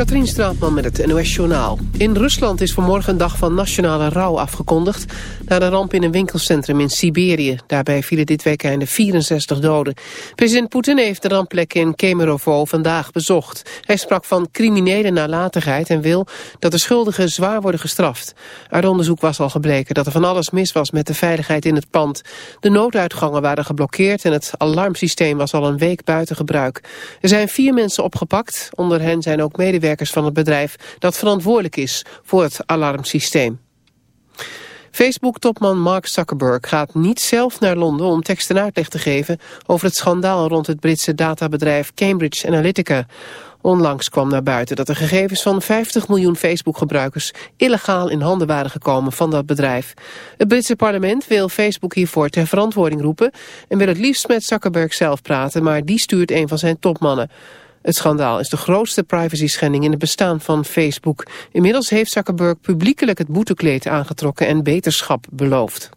Katrien Straatman met het NOS Journaal. In Rusland is vanmorgen een dag van nationale rouw afgekondigd... na de ramp in een winkelcentrum in Siberië. Daarbij vielen dit weekende 64 doden. President Poetin heeft de rampplek in Kemerovo vandaag bezocht. Hij sprak van criminele nalatigheid en wil dat de schuldigen zwaar worden gestraft. Uit onderzoek was al gebleken dat er van alles mis was met de veiligheid in het pand. De nooduitgangen waren geblokkeerd en het alarmsysteem was al een week buiten gebruik. Er zijn vier mensen opgepakt, onder hen zijn ook medewerkers van het bedrijf dat verantwoordelijk is voor het alarmsysteem. Facebook-topman Mark Zuckerberg gaat niet zelf naar Londen om tekst en uitleg te geven over het schandaal rond het Britse databedrijf Cambridge Analytica. Onlangs kwam naar buiten dat de gegevens van 50 miljoen Facebook-gebruikers illegaal in handen waren gekomen van dat bedrijf. Het Britse parlement wil Facebook hiervoor ter verantwoording roepen en wil het liefst met Zuckerberg zelf praten, maar die stuurt een van zijn topmannen. Het schandaal is de grootste privacy-schending in het bestaan van Facebook. Inmiddels heeft Zuckerberg publiekelijk het boetekleed aangetrokken en beterschap beloofd.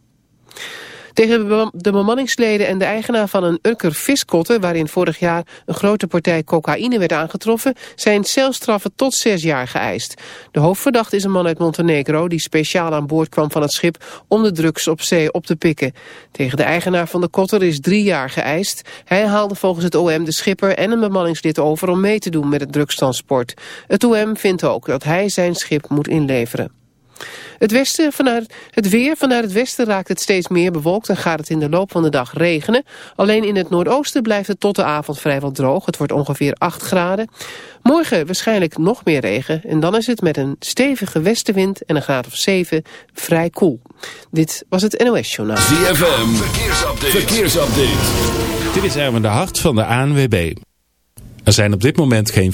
Tegen de bemanningsleden en de eigenaar van een Urker viskotten... waarin vorig jaar een grote partij cocaïne werd aangetroffen... zijn celstraffen tot zes jaar geëist. De hoofdverdachte is een man uit Montenegro... die speciaal aan boord kwam van het schip om de drugs op zee op te pikken. Tegen de eigenaar van de kotter is drie jaar geëist. Hij haalde volgens het OM de schipper en een bemanningslid over... om mee te doen met het drugstransport. Het OM vindt ook dat hij zijn schip moet inleveren. Het, westen, vanuit, het weer vanuit het westen raakt het steeds meer bewolkt en gaat het in de loop van de dag regenen. Alleen in het noordoosten blijft het tot de avond vrijwel droog. Het wordt ongeveer 8 graden. Morgen waarschijnlijk nog meer regen en dan is het met een stevige westenwind en een graad of 7 vrij koel. Dit was het NOS Journaal. ZFM, verkeersupdate. verkeersupdate. Dit is Erwin de Hart van de ANWB. Er zijn op dit moment geen...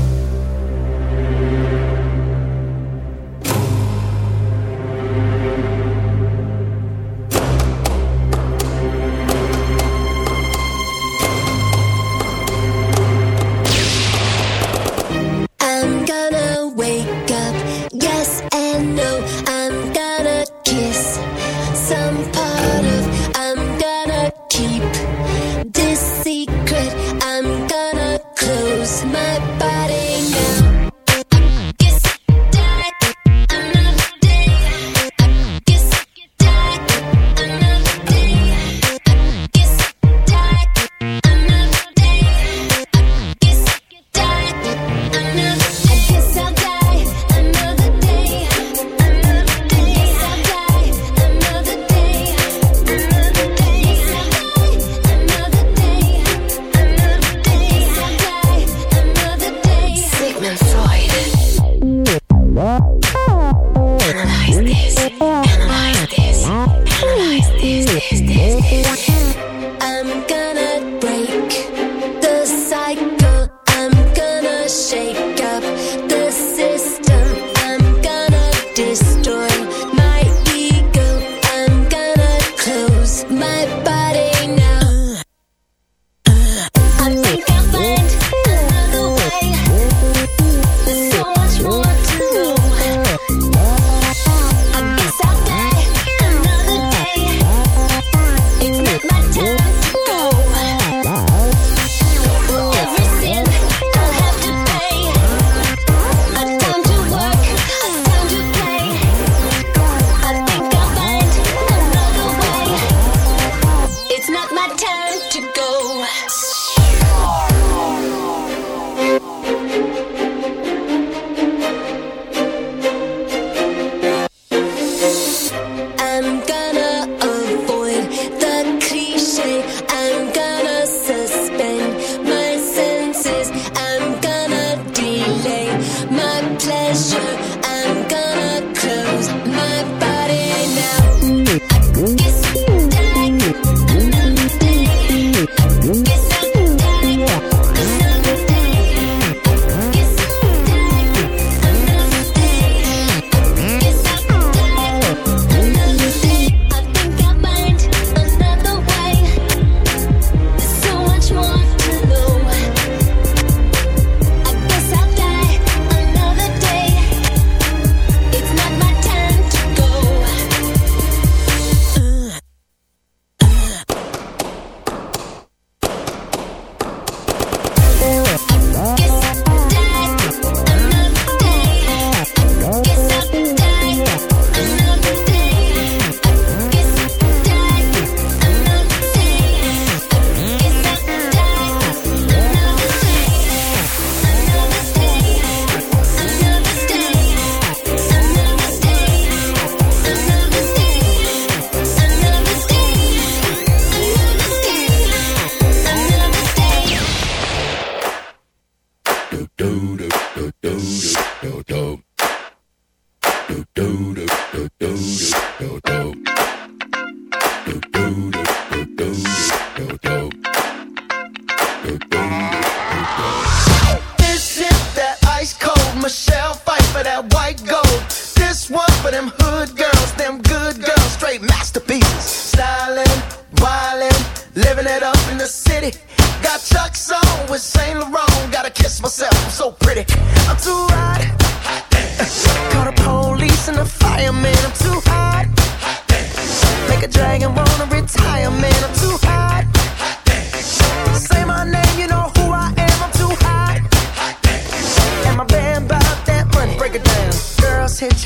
some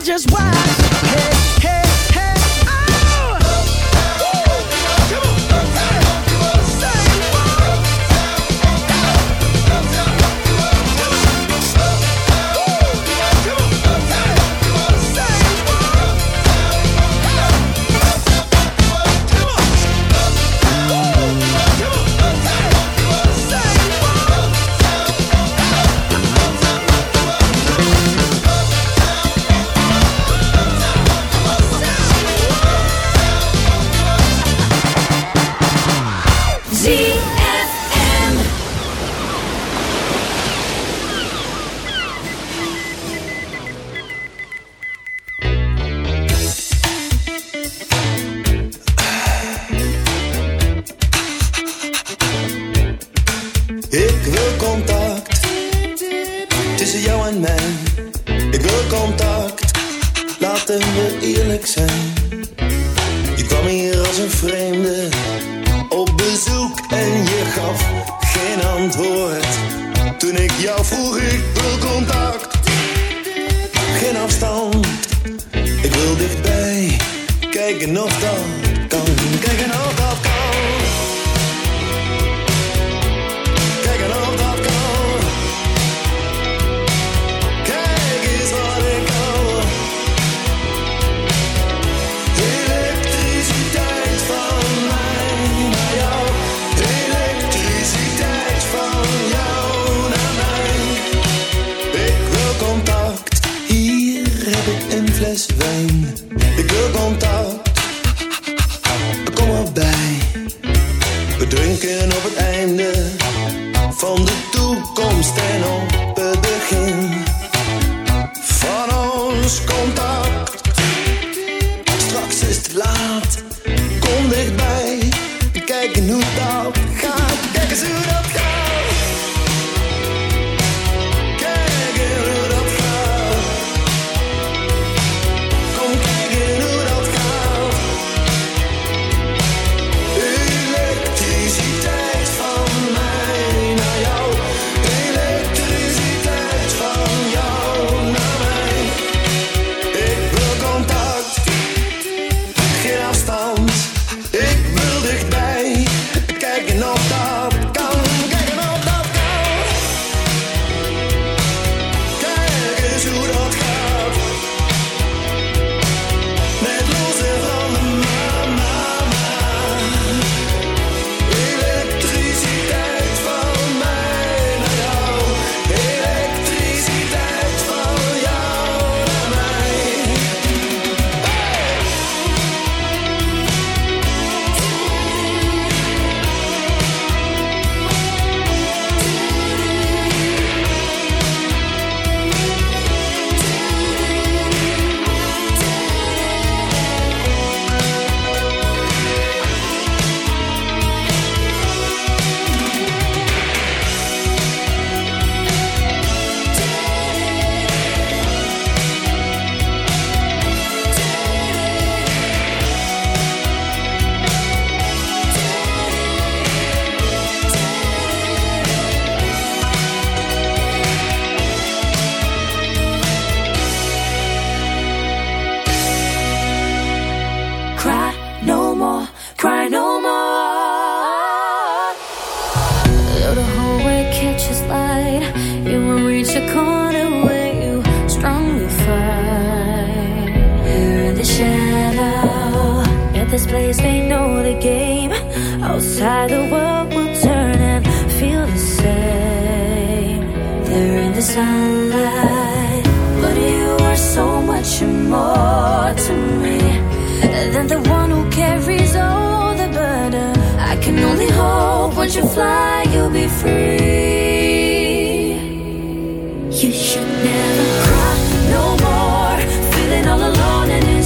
just watch. Hey, Jackson.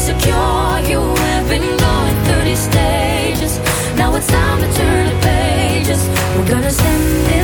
insecure. You have been going through these stages. Now it's time to turn the pages. We're gonna send it.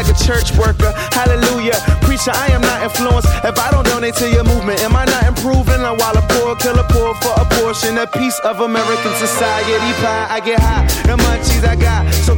like a church worker. Hallelujah. Preacher, I am not influenced. If I don't donate to your movement, am I not improving? I'm while a poor killer poor for a portion, a piece of American society pie. I get high, the munchies I got. So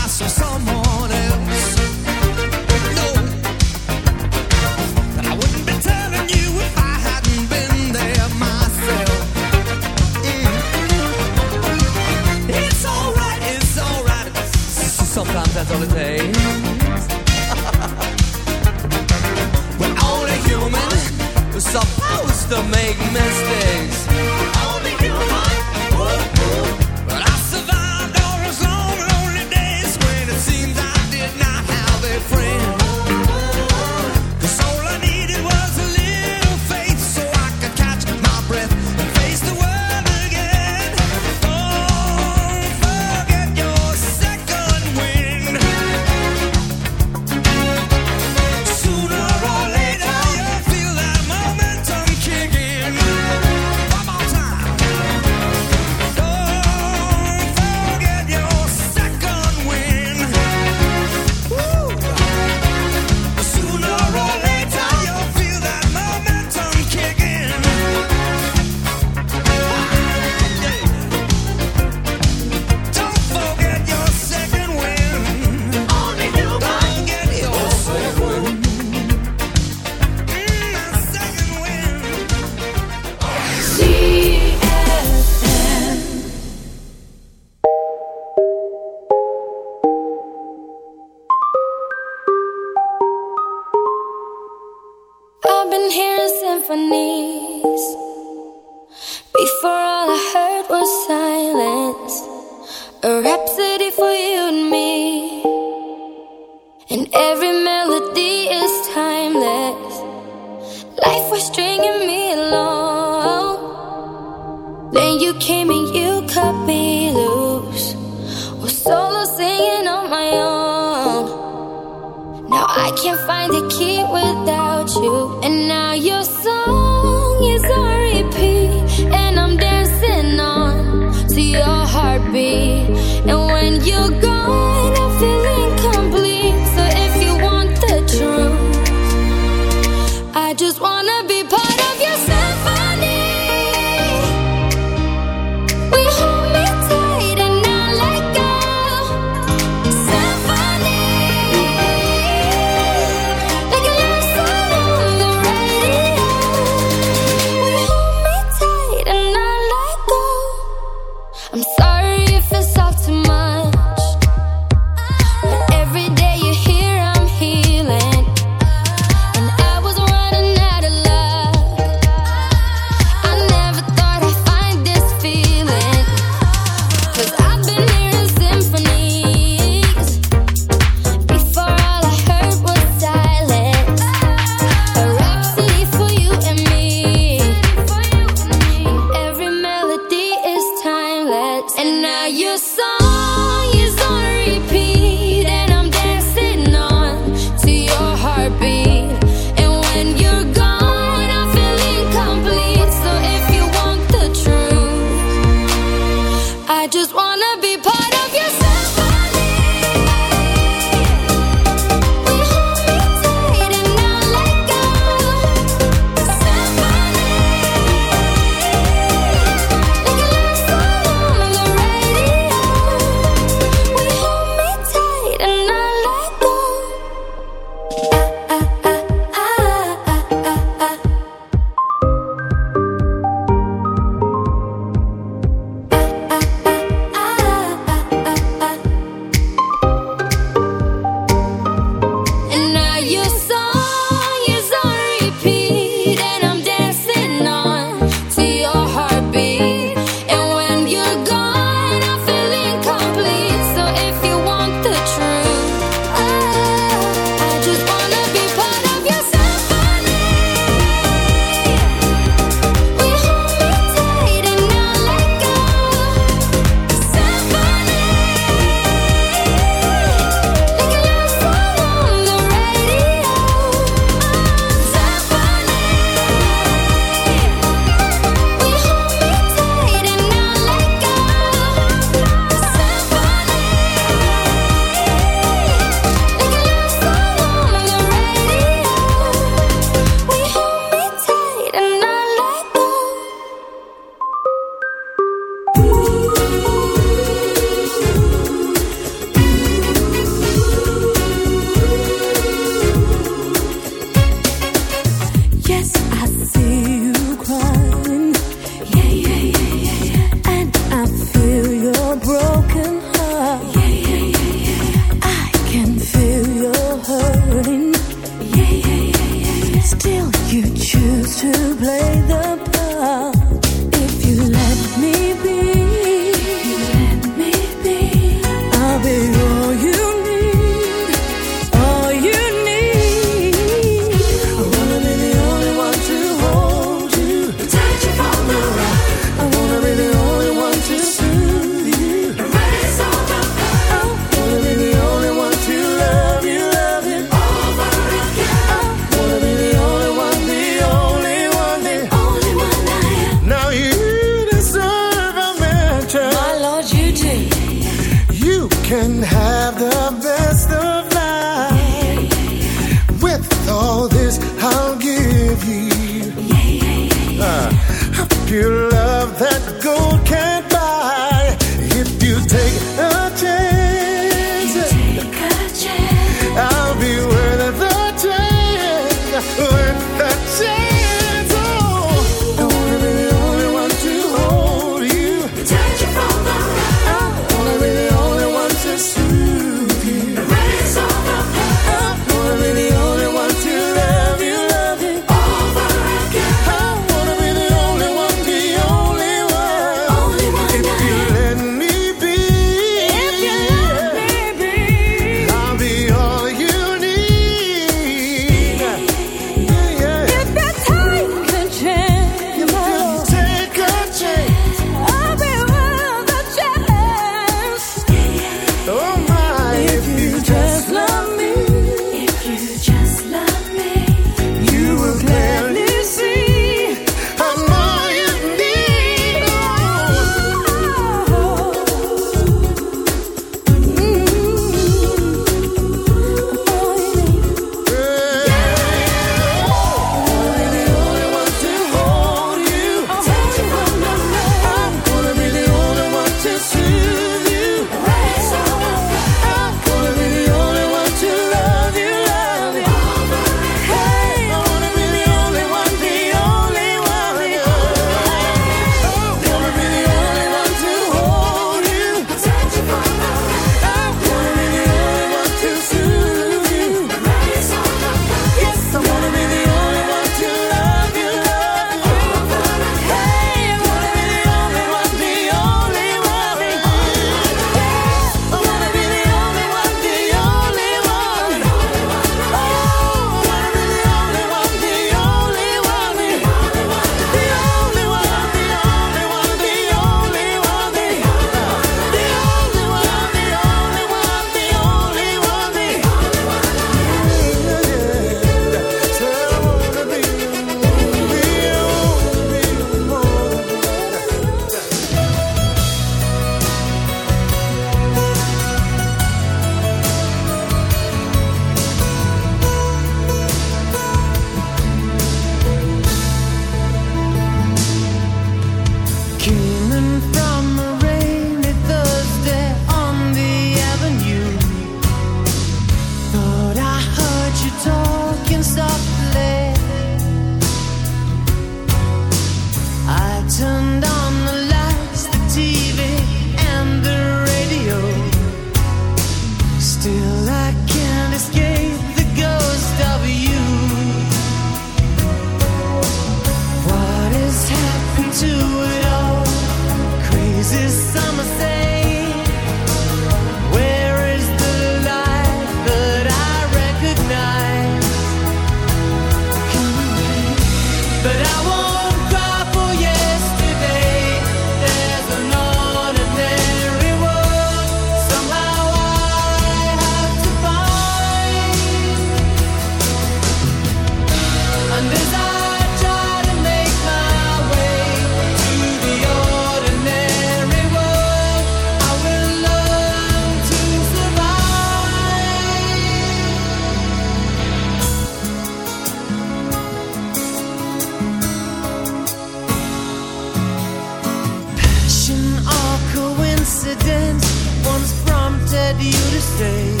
stay.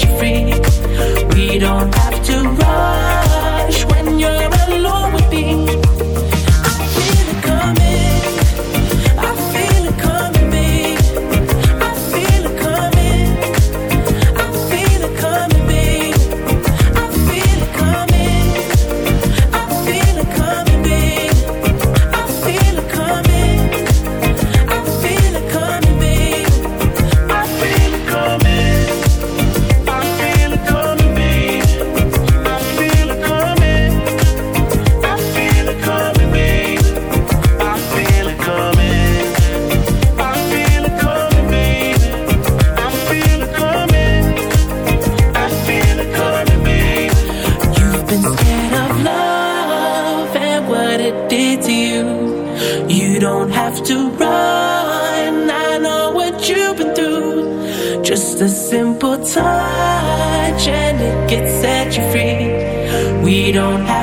such a freak. We don't have to run. don't have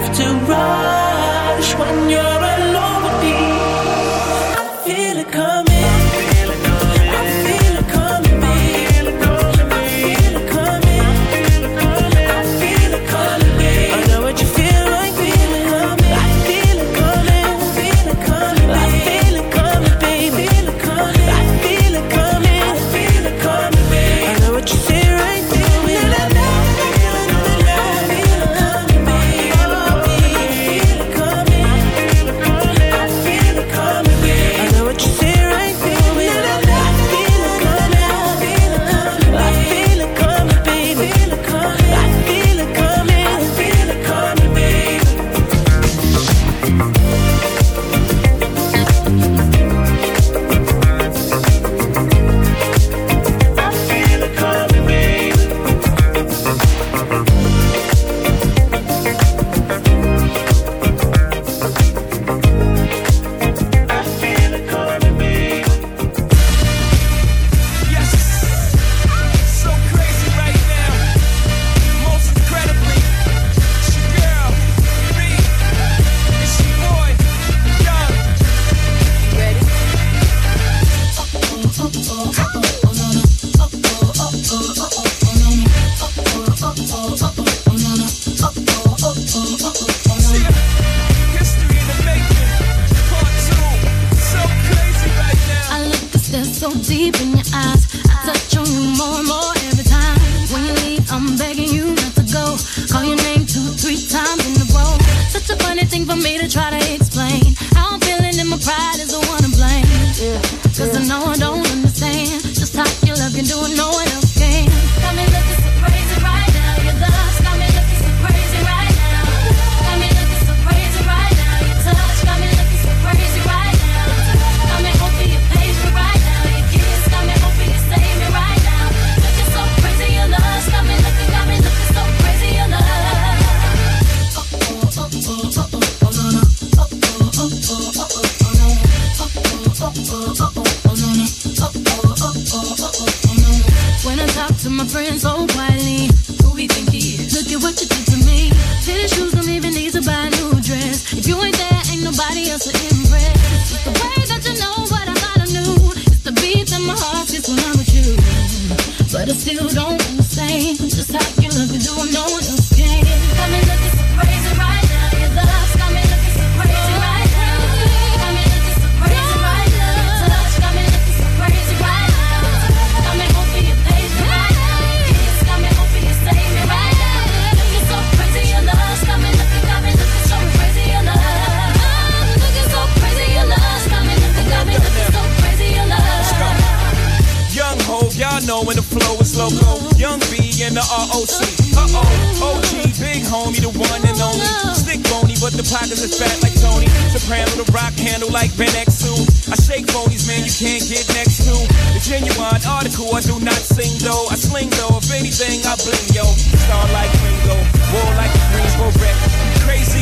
fake phonies, man, you can't get next to. The genuine article, I do not sing though. I sling though, if anything, I bling yo. Star like Ringo, war like a Greensboro wreck. Crazy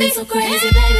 me so crazy, baby.